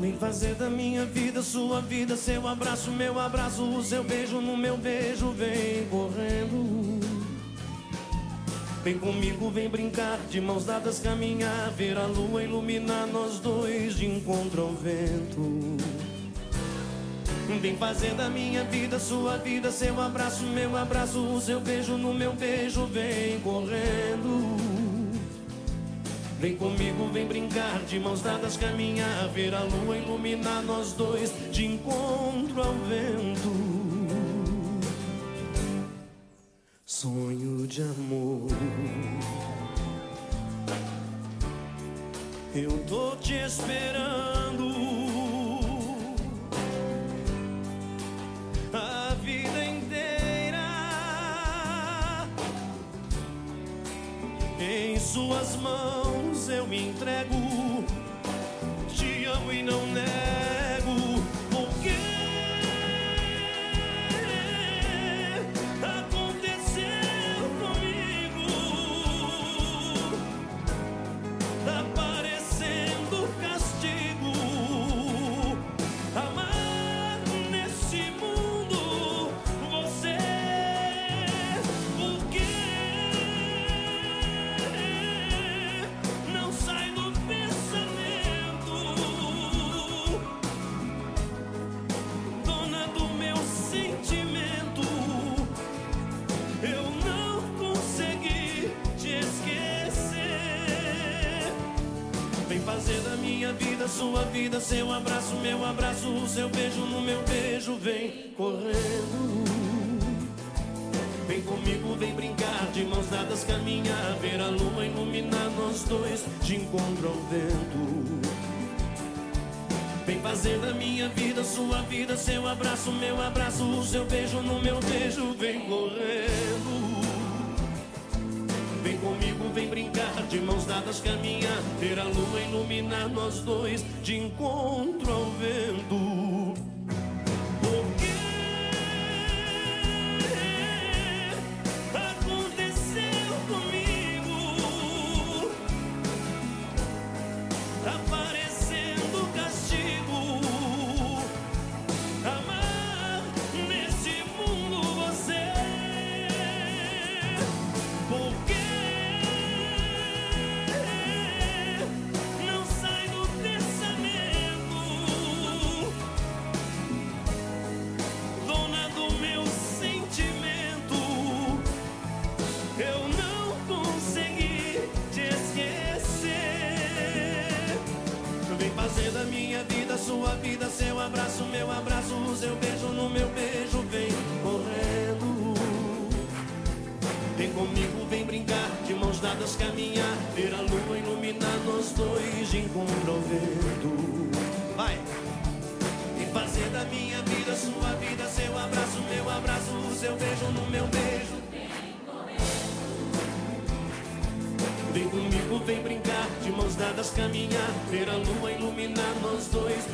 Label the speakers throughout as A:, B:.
A: Vem fazer da minha vida sua vida, seu abraço, meu abraço, o seu beijo no meu beijo, vem correndo. Vem comigo, vem brincar, de mãos dadas caminhar, ver a lua iluminar nós dois de encontro ao vento. Vem fazer da minha vida sua vida, seu abraço, meu abraço, o seu beijo no meu beijo, vem correndo. Vem comigo, vem brincar, de mãos dadas caminhar, ver a lua iluminar nós dois de encontro ao vento. Sonho de amor. Eu tô te esperando. Em suas mãos eu me entrego. Te amo e não nego. Fazer da minha vida sua vida, seu abraço, meu abraço, o seu beijo no meu beijo, vem correndo. Vem comigo, vem brincar, de mãos dadas caminhar, ver a lua iluminar nós dois de encontro ao vento. Vem fazer da minha vida sua vida, seu abraço, meu abraço, o seu beijo no meu beijo, vem correndo. Comigo, vem brincar, de mãos dadas caminhar, ver a lua iluminar nós dois de encontro ao vento. Abraço, meu abraço, o seu beijo no meu beijo, vem correndo. Vem comigo, vem brincar, de mãos dadas caminhar, ver a lua iluminar nós dois de encontro ao vento. Vai! E fazer da minha vida sua vida, seu abraço, meu abraço, o seu beijo no meu beijo. Vem comigo, vem brincar, de mãos dadas caminhar, ver a lua iluminar nós dois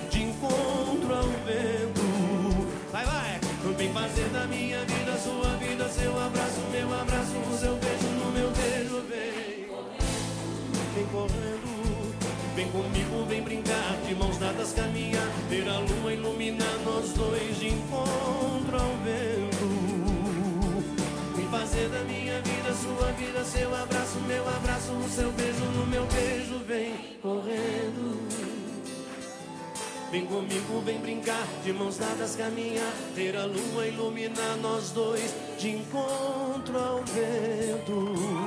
A: Vem comigo, vem brincar, de mãos dadas caminhar, ver a lua iluminar nós dois de encontro ao vento.